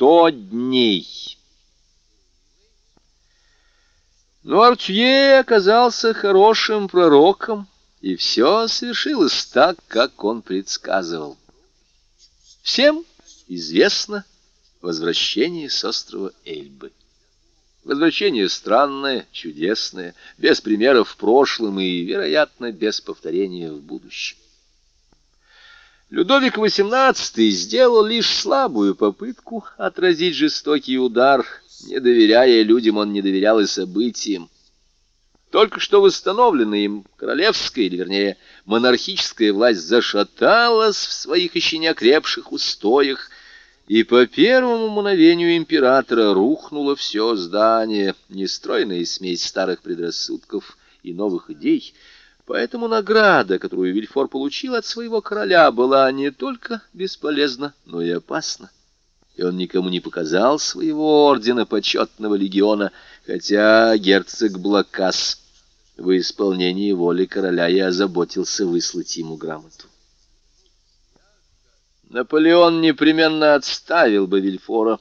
Сто дней. Но Артье оказался хорошим пророком, и все свершилось так, как он предсказывал. Всем известно возвращение с острова Эльбы. Возвращение странное, чудесное, без примеров в прошлом и, вероятно, без повторения в будущем. Людовик XVIII сделал лишь слабую попытку отразить жестокий удар. Не доверяя людям, он не доверял и событиям. Только что восстановленная им королевская, или вернее монархическая власть зашаталась в своих еще не окрепших устоях, и по первому мгновению императора рухнуло все здание, нестройная смесь старых предрассудков и новых идей. Поэтому награда, которую Вильфор получил от своего короля, была не только бесполезна, но и опасна. И он никому не показал своего ордена почетного легиона, хотя герцог Блакас в исполнении воли короля и озаботился выслать ему грамоту. Наполеон непременно отставил бы Вильфора,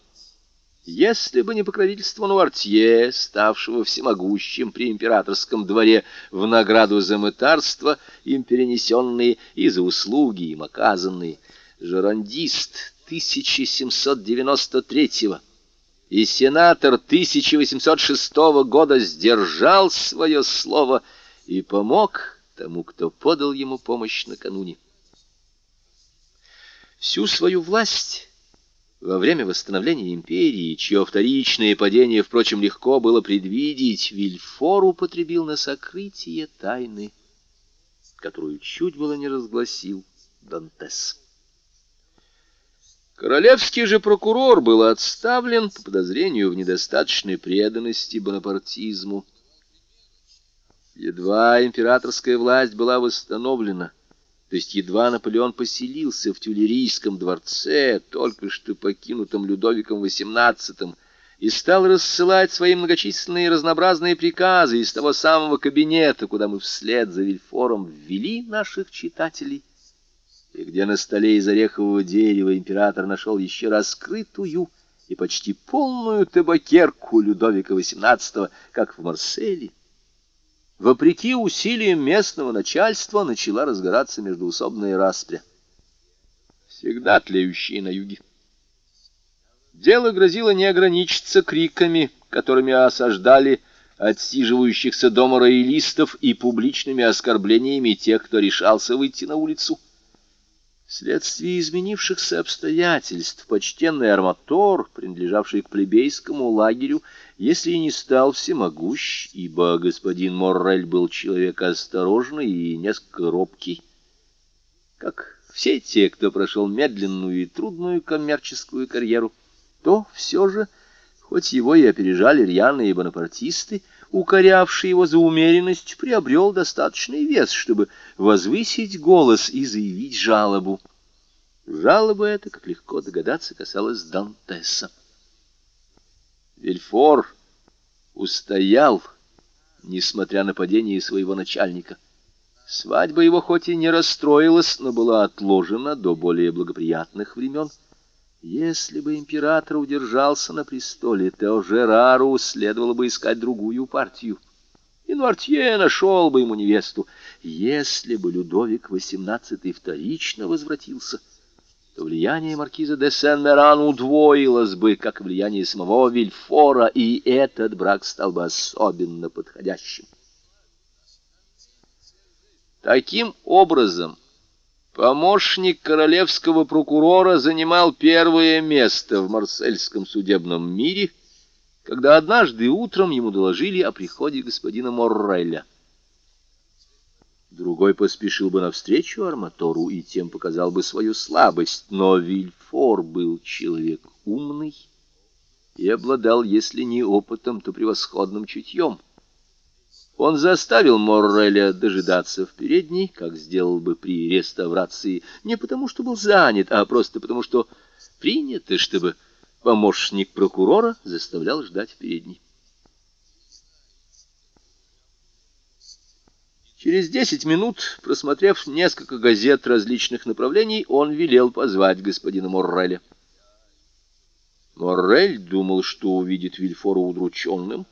если бы не покровительство Нуартье, ставшего всемогущим при императорском дворе в награду за мытарство, им перенесенные и за услуги им оказанные. Жерандист 1793 и сенатор 1806 года сдержал свое слово и помог тому, кто подал ему помощь накануне всю свою власть во время восстановления империи, чье вторичное падение, впрочем, легко было предвидеть, Вильфор употребил на сокрытие тайны, которую чуть было не разгласил Дантес. Королевский же прокурор был отставлен по подозрению в недостаточной преданности бонапартизму. Едва императорская власть была восстановлена, то есть едва Наполеон поселился в Тюлерийском дворце, только что покинутом Людовиком XVIII, и стал рассылать свои многочисленные разнообразные приказы из того самого кабинета, куда мы вслед за Вильфором ввели наших читателей, и где на столе из орехового дерева император нашел еще раскрытую и почти полную табакерку Людовика XVIII, как в Марселе вопреки усилиям местного начальства, начала разгораться междуусобная распря, всегда тлеющие на юге. Дело грозило не ограничиться криками, которыми осаждали отсиживающихся дома роялистов и публичными оскорблениями тех, кто решался выйти на улицу. Вследствие изменившихся обстоятельств почтенный арматор, принадлежавший к плебейскому лагерю, если и не стал всемогущ, ибо господин Моррель был человек осторожный и несколько робкий, как все те, кто прошел медленную и трудную коммерческую карьеру, то все же, хоть его и опережали рьяные бонапартисты, укорявший его за умеренность, приобрел достаточный вес, чтобы возвысить голос и заявить жалобу. Жалоба эта, как легко догадаться, касалась Дантеса. Вильфор устоял, несмотря на падение своего начальника. Свадьба его хоть и не расстроилась, но была отложена до более благоприятных времен. Если бы император удержался на престоле, то Жерару следовало бы искать другую партию. И Нуартье нашел бы ему невесту. Если бы Людовик XVIII вторично возвратился, то влияние маркиза де Сен-Меран удвоилось бы, как влияние самого Вильфора, и этот брак стал бы особенно подходящим. Таким образом, Помощник королевского прокурора занимал первое место в марсельском судебном мире, когда однажды утром ему доложили о приходе господина Морреля. Другой поспешил бы навстречу Арматору и тем показал бы свою слабость, но Вильфор был человек умный и обладал, если не опытом, то превосходным чутьем. Он заставил Морреля дожидаться в передней, как сделал бы при реставрации, не потому что был занят, а просто потому что принято, чтобы помощник прокурора заставлял ждать в передней. Через десять минут, просмотрев несколько газет различных направлений, он велел позвать господина Морреля. Моррель думал, что увидит Вильфора удрученным,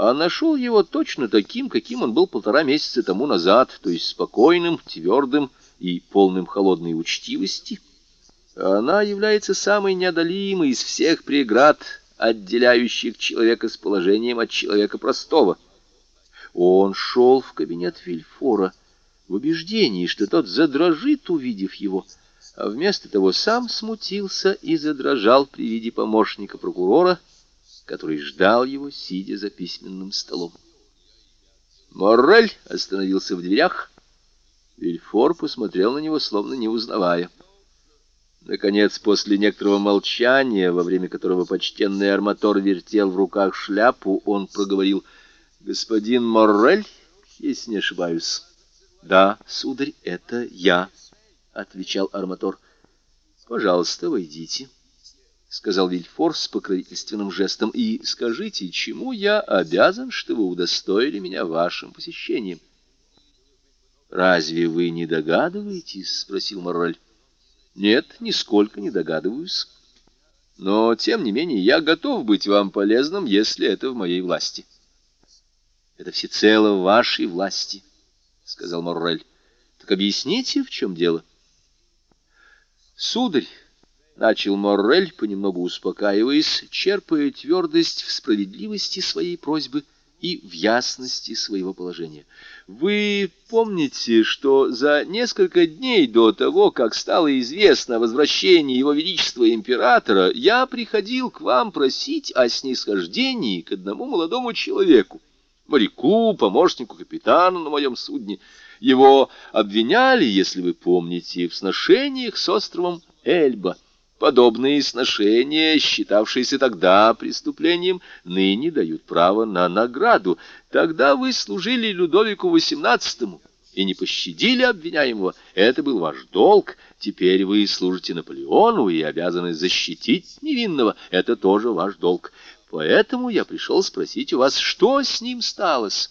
а нашел его точно таким, каким он был полтора месяца тому назад, то есть спокойным, твердым и полным холодной учтивости. Она является самой неодолимой из всех преград, отделяющих человека с положением от человека простого. Он шел в кабинет Вильфора в убеждении, что тот задрожит, увидев его, — а вместо того сам смутился и задрожал при виде помощника прокурора, который ждал его, сидя за письменным столом. Моррель остановился в дверях. Вильфор посмотрел на него, словно не узнавая. Наконец, после некоторого молчания, во время которого почтенный арматор вертел в руках шляпу, он проговорил «Господин Моррель, если не ошибаюсь». «Да, сударь, это я», отвечал Арматор. Пожалуйста, войдите, сказал Вильфор с покровительственным жестом, и скажите, чему я обязан, что вы удостоили меня вашим посещением? Разве вы не догадываетесь? спросил Моррель. Нет, нисколько не догадываюсь. Но, тем не менее, я готов быть вам полезным, если это в моей власти. Это всецело в вашей власти, сказал Моррель. Так объясните, в чем дело. — Сударь, — начал Моррель, понемногу успокаиваясь, черпая твердость в справедливости своей просьбы и в ясности своего положения. Вы помните, что за несколько дней до того, как стало известно о возвращении Его Величества Императора, я приходил к вам просить о снисхождении к одному молодому человеку, моряку, помощнику капитана на моем судне, — его обвиняли, если вы помните, в сношениях с островом Эльба. Подобные сношения, считавшиеся тогда преступлением, ныне дают право на награду. Тогда вы служили Людовику XVIII и не пощадили обвиняемого. Это был ваш долг. Теперь вы служите Наполеону и обязаны защитить невинного. Это тоже ваш долг. Поэтому я пришел спросить у вас, что с ним сталось?»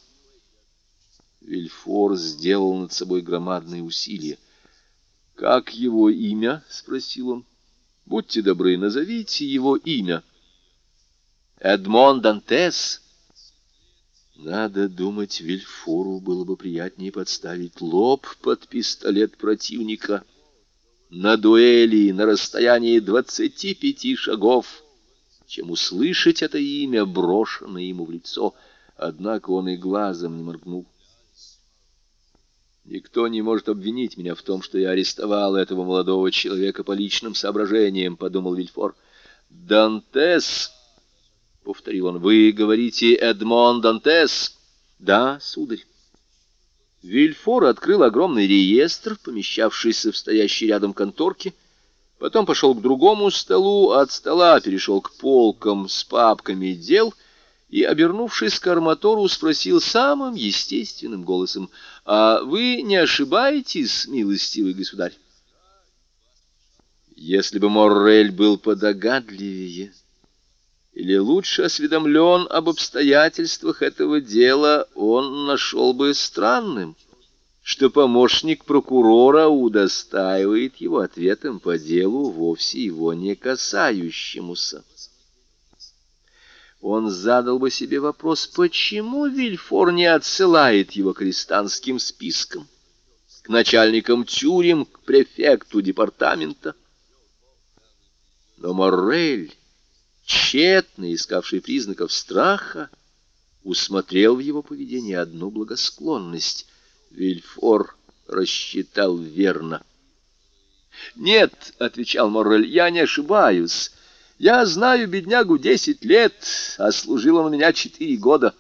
Вильфор сделал над собой громадные усилия. «Как его имя?» — спросил он. «Будьте добры, назовите его имя». «Эдмон Дантес». Надо думать, Вильфору было бы приятнее подставить лоб под пистолет противника на дуэли на расстоянии двадцати пяти шагов, чем услышать это имя, брошенное ему в лицо. Однако он и глазом не моргнул. Никто не может обвинить меня в том, что я арестовал этого молодого человека по личным соображениям, — подумал Вильфор. Дантес, — повторил он, — вы говорите Эдмон Дантес? Да, сударь. Вильфор открыл огромный реестр, помещавшийся в стоящей рядом конторке, потом пошел к другому столу, от стола перешел к полкам с папками дел — и, обернувшись к арматору, спросил самым естественным голосом, «А вы не ошибаетесь, милостивый государь?» Если бы Моррель был подогадливее или лучше осведомлен об обстоятельствах этого дела, он нашел бы странным, что помощник прокурора удостаивает его ответом по делу, вовсе его не касающемуся он задал бы себе вопрос, почему Вильфор не отсылает его к арестантским спискам, к начальникам тюрем, к префекту департамента. Но Моррель, тщетно искавший признаков страха, усмотрел в его поведении одну благосклонность. Вильфор рассчитал верно. «Нет», — отвечал Моррель, — «я не ошибаюсь». Я знаю беднягу десять лет, а служил он у меня четыре года.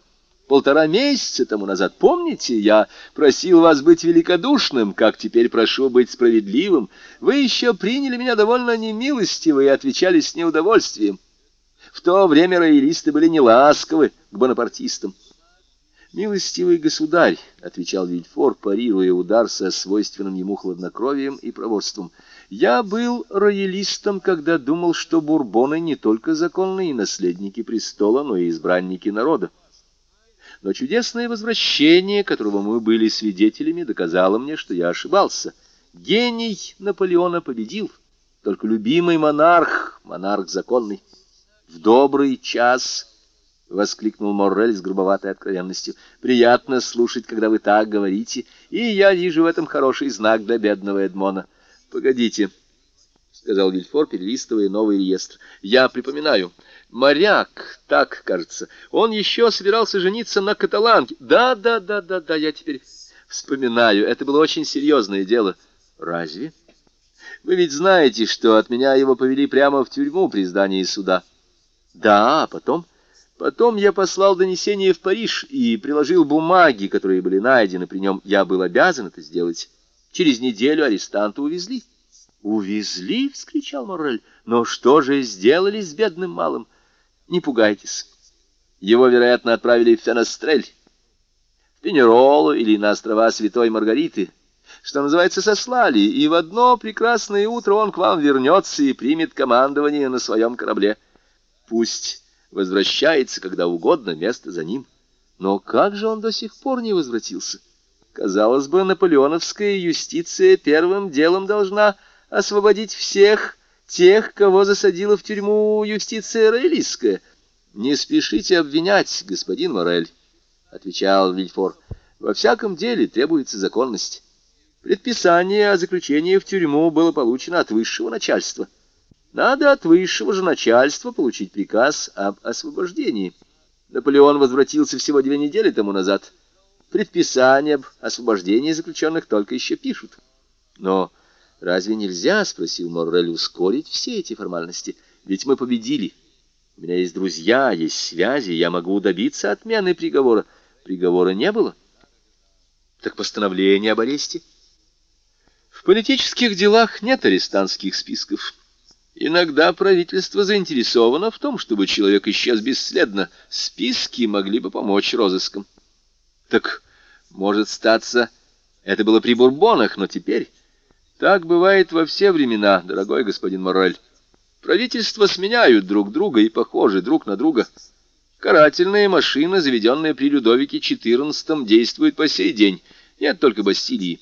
Полтора месяца тому назад, помните, я просил вас быть великодушным, как теперь прошу быть справедливым. Вы еще приняли меня довольно немилостиво и отвечали с неудовольствием. В то время роялисты были неласковы к бонапартистам. «Милостивый государь», — отвечал Вильфор, парируя удар со свойственным ему хладнокровием и проворством, — я был роялистом, когда думал, что бурбоны не только законные наследники престола, но и избранники народа. Но чудесное возвращение, которого мы были свидетелями, доказало мне, что я ошибался. Гений Наполеона победил, только любимый монарх, монарх законный. В добрый час, — воскликнул Моррель с грубоватой откровенностью, — приятно слушать, когда вы так говорите, и я вижу в этом хороший знак для бедного Эдмона. Погодите, — сказал Вильфор, перелистывая новый реестр. Я припоминаю. Моряк, так, кажется. Он еще собирался жениться на каталанке. Да, да, да, да, да, я теперь вспоминаю. Это было очень серьезное дело. Разве? Вы ведь знаете, что от меня его повели прямо в тюрьму при здании суда. Да, а потом... Потом я послал донесение в Париж и приложил бумаги, которые были найдены при нем. Я был обязан это сделать. Через неделю арестанта увезли. «Увезли?» — вскричал Моррель. «Но что же сделали с бедным малым? Не пугайтесь. Его, вероятно, отправили в Фенострель, в Пенеролу или на острова Святой Маргариты, что называется, сослали, и в одно прекрасное утро он к вам вернется и примет командование на своем корабле. Пусть возвращается, когда угодно, место за ним. Но как же он до сих пор не возвратился? Казалось бы, наполеоновская юстиция первым делом должна освободить всех тех, кого засадила в тюрьму юстиция роялистская. Не спешите обвинять, господин Морель, — отвечал Вильфор. Во всяком деле требуется законность. Предписание о заключении в тюрьму было получено от высшего начальства. Надо от высшего же начальства получить приказ об освобождении. Наполеон возвратился всего две недели тому назад. Предписание об освобождении заключенных только еще пишут. Но разве нельзя, спросил Моррель, ускорить все эти формальности? Ведь мы победили. У меня есть друзья, есть связи, я могу добиться отмены приговора. Приговора не было. Так постановление об аресте? В политических делах нет арестантских списков. Иногда правительство заинтересовано в том, чтобы человек исчез бесследно. Списки могли бы помочь розыскам. Так, может статься, это было при Бурбонах, но теперь... Так бывает во все времена, дорогой господин Морель. Правительства сменяют друг друга и похожи друг на друга. Карательная машина, заведенная при Людовике XIV, действует по сей день. Нет только Бастилии.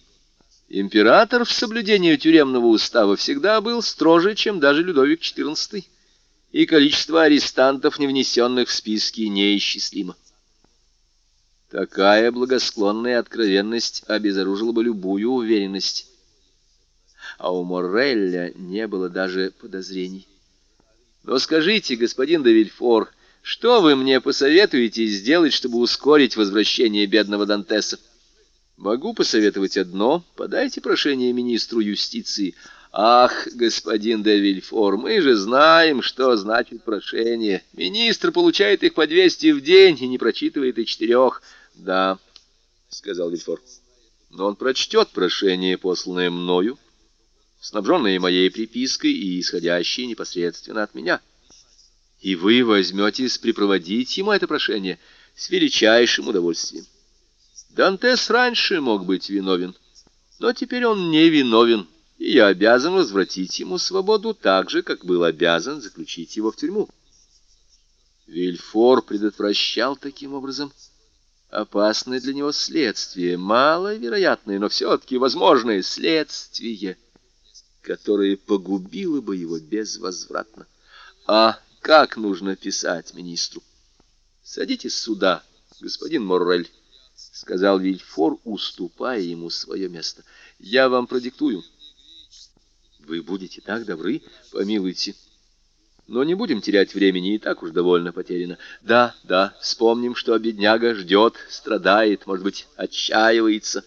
Император в соблюдении тюремного устава всегда был строже, чем даже Людовик XIV, и количество арестантов, не внесенных в списки, неисчислимо. Такая благосклонная откровенность обезоружила бы любую уверенность, а у Моррелля не было даже подозрений. Но скажите, господин де Вильфор, что вы мне посоветуете сделать, чтобы ускорить возвращение бедного Дантеса? Могу посоветовать одно. Подайте прошение министру юстиции. Ах, господин де Вильфор, мы же знаем, что значит прошение. Министр получает их по двести в день и не прочитывает и четырех. Да, сказал Вильфор. Но он прочтет прошение, посланное мною, снабженное моей припиской и исходящее непосредственно от меня. И вы возьметесь припроводить ему это прошение с величайшим удовольствием. Дантес раньше мог быть виновен, но теперь он не виновен, и я обязан возвратить ему свободу так же, как был обязан заключить его в тюрьму. Вильфор предотвращал таким образом опасное для него следствие, маловероятное, но все-таки возможное следствие, которое погубило бы его безвозвратно. А как нужно писать министру? Садитесь сюда, господин Моррель. — сказал Вильфор, уступая ему свое место. — Я вам продиктую. — Вы будете так добры? Помилуйте. Но не будем терять времени, и так уж довольно потеряно. Да, да, вспомним, что бедняга ждет, страдает, может быть, отчаивается.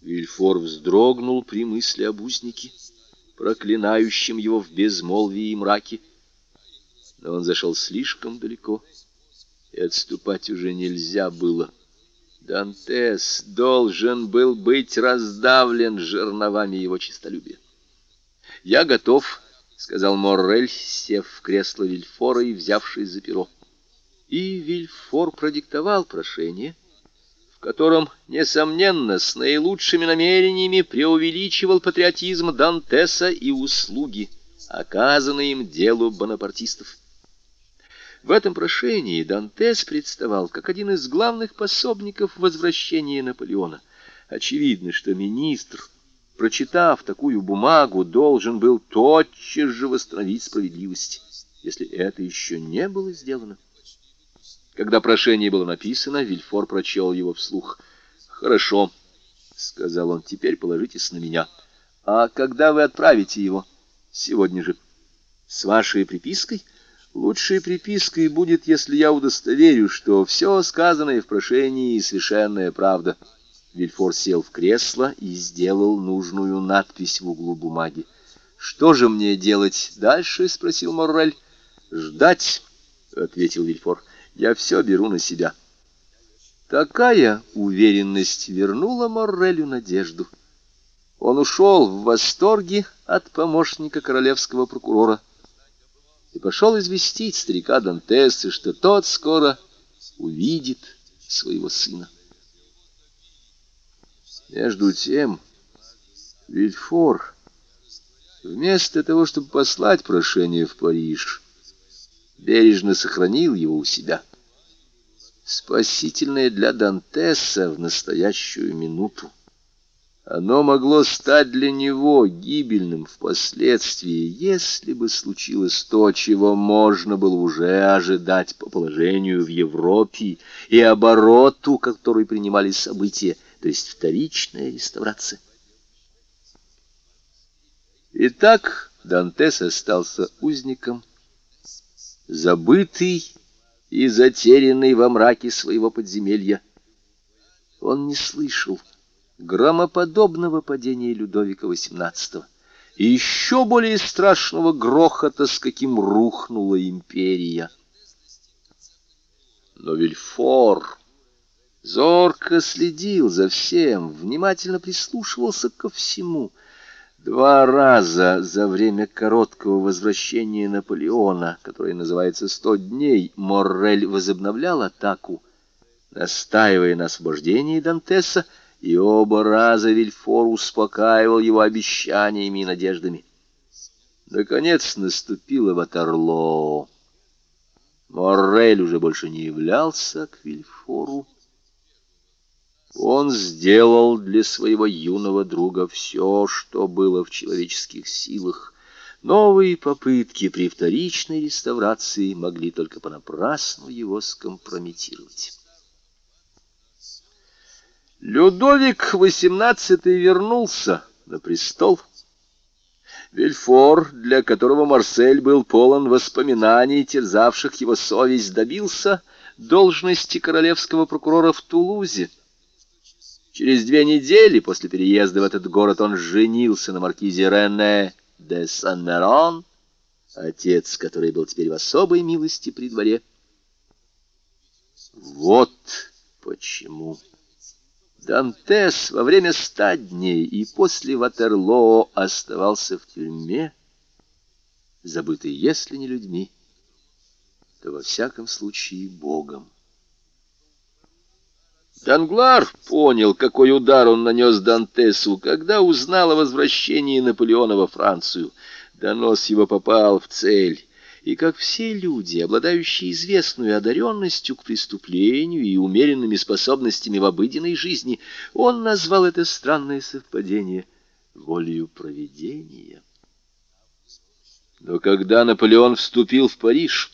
Вильфор вздрогнул при мысли об узнике, проклинающем его в безмолвии и мраке. Но он зашел слишком далеко, и отступать уже нельзя было. — Дантес должен был быть раздавлен жерновами его честолюбия. «Я готов», — сказал Моррель, сев в кресло Вильфора и взявшись за перо. И Вильфор продиктовал прошение, в котором, несомненно, с наилучшими намерениями преувеличивал патриотизм Дантеса и услуги, оказанные им делу бонапартистов. В этом прошении Дантес представал как один из главных пособников возвращения Наполеона. Очевидно, что министр, прочитав такую бумагу, должен был тотчас же восстановить справедливость. если это еще не было сделано. Когда прошение было написано, Вильфор прочел его вслух. «Хорошо», — сказал он, — «теперь положитесь на меня. А когда вы отправите его?» «Сегодня же». «С вашей припиской?» «Лучшей припиской будет, если я удостоверю, что все сказанное в прошении — совершенная правда». Вильфор сел в кресло и сделал нужную надпись в углу бумаги. «Что же мне делать дальше?» — спросил Моррель. «Ждать», — ответил Вильфор. «Я все беру на себя». Такая уверенность вернула Моррелю надежду. Он ушел в восторге от помощника королевского прокурора и пошел известить старика Дантеса, что тот скоро увидит своего сына. Между тем, Вильфор, вместо того, чтобы послать прошение в Париж, бережно сохранил его у себя. Спасительное для Дантеса в настоящую минуту. Оно могло стать для него гибельным впоследствии, если бы случилось то, чего можно было уже ожидать по положению в Европе и обороту, который принимали события то есть вторичная реставрация. Итак, Дантес остался узником, забытый и затерянный во мраке своего подземелья. Он не слышал громоподобного падения Людовика XVIII и еще более страшного грохота, с каким рухнула империя. Но Вильфор зорко следил за всем, внимательно прислушивался ко всему. Два раза за время короткого возвращения Наполеона, которое называется «Сто дней», Моррель возобновлял атаку, настаивая на освобождении Дантеса, и оба раза Вильфор успокаивал его обещаниями и надеждами. Наконец наступило Ватерлоо. Моррель уже больше не являлся к Вильфору. Он сделал для своего юного друга все, что было в человеческих силах. Новые попытки при вторичной реставрации могли только понапрасну его скомпрометировать. Людовик XVIII вернулся на престол. Вильфор, для которого Марсель был полон воспоминаний, терзавших его совесть, добился должности королевского прокурора в Тулузе. Через две недели после переезда в этот город он женился на маркизе Рене де Сан-Мерон, отец, который был теперь в особой милости при дворе. Вот почему Дантес во время ста дней и после Ватерлоо оставался в тюрьме, забытый, если не людьми, то во всяком случае Богом. Данглар понял, какой удар он нанес Дантесу, когда узнал о возвращении Наполеона во Францию. Донос его попал в цель. И как все люди, обладающие известной одаренностью к преступлению и умеренными способностями в обыденной жизни, он назвал это странное совпадение волею провидения. Но когда Наполеон вступил в Париж,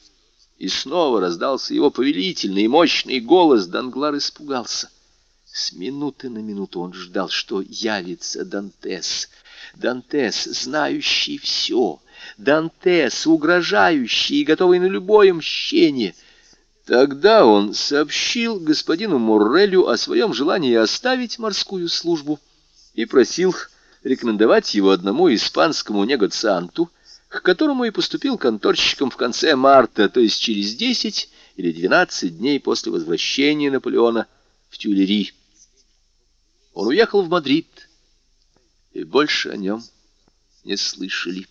и снова раздался его повелительный и мощный голос. Данглар испугался. С минуты на минуту он ждал, что явится Дантес. Дантес, знающий все. Дантес, угрожающий и готовый на любое мщение. Тогда он сообщил господину Муррелю о своем желании оставить морскую службу и просил рекомендовать его одному испанскому негацианту, к которому и поступил конторщиком в конце марта, то есть через десять или двенадцать дней после возвращения Наполеона в Тюлери. Он уехал в Мадрид, и больше о нем не слышали.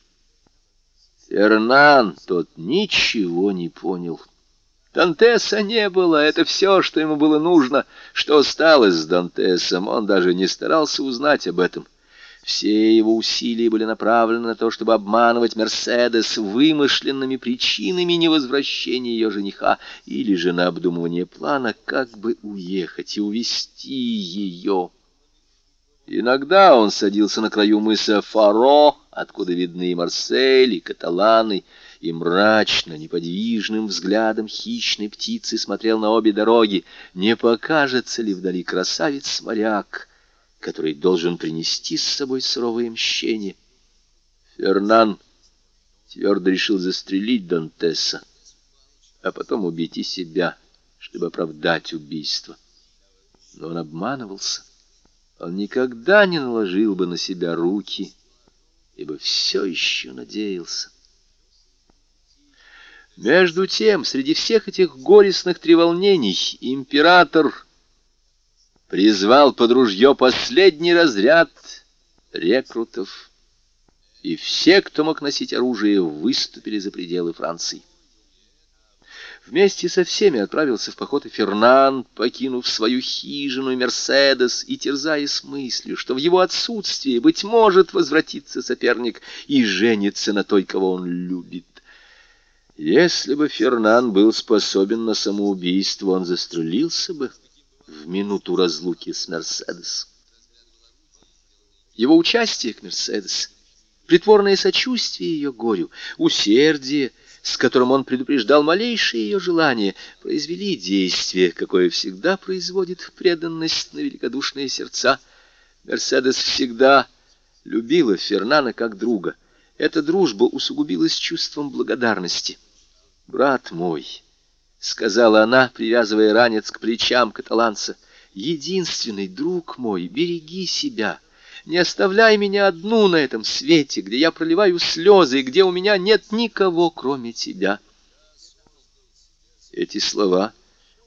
Фернан тот ничего не понял. Дантеса не было, это все, что ему было нужно. Что осталось с Дантесом, он даже не старался узнать об этом. Все его усилия были направлены на то, чтобы обманывать Мерседес вымышленными причинами невозвращения ее жениха или же на обдумывание плана, как бы уехать и увести ее. Иногда он садился на краю мыса Фаро, откуда видны и Марсель, и Каталаны, и мрачно, неподвижным взглядом хищной птицы смотрел на обе дороги, не покажется ли вдали красавец-моряк, который должен принести с собой суровое мщение. Фернан твердо решил застрелить Дантеса, а потом убить и себя, чтобы оправдать убийство. Но он обманывался. Он никогда не наложил бы на себя руки, ибо все еще надеялся. Между тем, среди всех этих горестных треволнений, император призвал под ружье последний разряд рекрутов, и все, кто мог носить оружие, выступили за пределы Франции. Вместе со всеми отправился в поход и Фернан, покинув свою хижину и Мерседес, и терзаясь мыслью, что в его отсутствии, быть может, возвратится соперник и женится на той, кого он любит. Если бы Фернан был способен на самоубийство, он застрелился бы минуту разлуки с Мерседес. Его участие к Мерседес, притворное сочувствие ее горю, усердие, с которым он предупреждал малейшие ее желания, произвели действие, какое всегда производит преданность на великодушные сердца. Мерседес всегда любила Фернана как друга. Эта дружба усугубилась чувством благодарности — «Брат мой», — сказала она, привязывая ранец к плечам каталанца, — «единственный друг мой, береги себя». Не оставляй меня одну на этом свете, где я проливаю слезы и где у меня нет никого, кроме тебя. Эти слова,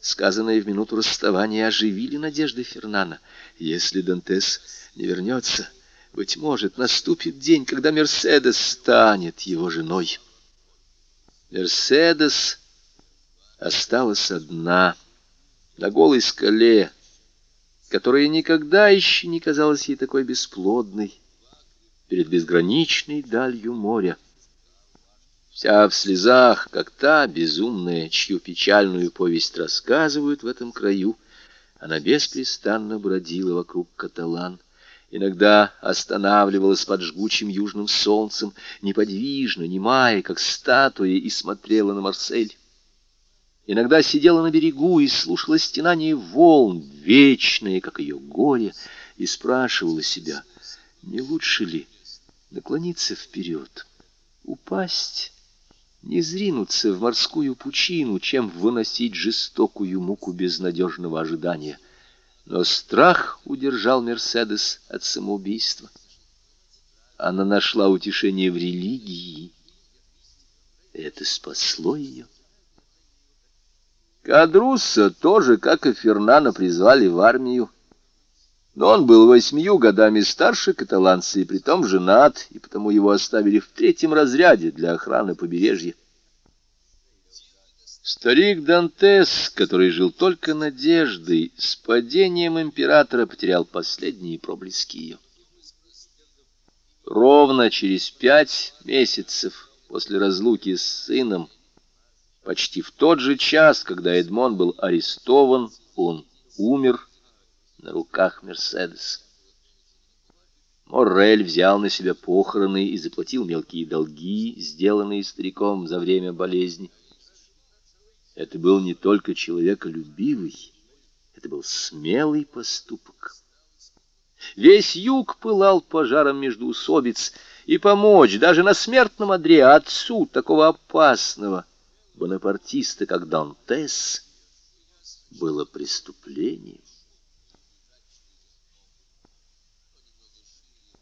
сказанные в минуту расставания, оживили надежды Фернана. Если Дантес не вернется, быть может, наступит день, когда Мерседес станет его женой. Мерседес осталась одна на голой скале, которая никогда еще не казалась ей такой бесплодной перед безграничной далью моря. Вся в слезах, как та безумная, чью печальную повесть рассказывают в этом краю, она беспрестанно бродила вокруг каталан иногда останавливалась под жгучим южным солнцем, неподвижно, немая, как статуя, и смотрела на Марсель. Иногда сидела на берегу и слушала стенание волн, вечные, как ее горе, и спрашивала себя, не лучше ли наклониться вперед, упасть, не зринуться в морскую пучину, чем выносить жестокую муку безнадежного ожидания — но страх удержал Мерседес от самоубийства. Она нашла утешение в религии. Это спасло ее. Кадруса тоже, как и Фернана, призвали в армию. Но он был восьмию годами старше каталанца и притом женат, и потому его оставили в третьем разряде для охраны побережья. Старик Дантес, который жил только надеждой, с падением императора потерял последние проблески ее. Ровно через пять месяцев после разлуки с сыном, почти в тот же час, когда Эдмон был арестован, он умер на руках Мерседес. Моррель взял на себя похороны и заплатил мелкие долги, сделанные стариком за время болезни. Это был не только человеколюбивый, это был смелый поступок. Весь юг пылал пожаром между усобиц, и помочь даже на смертном одре отцу такого опасного бонапартиста, как Дантес, было преступлением.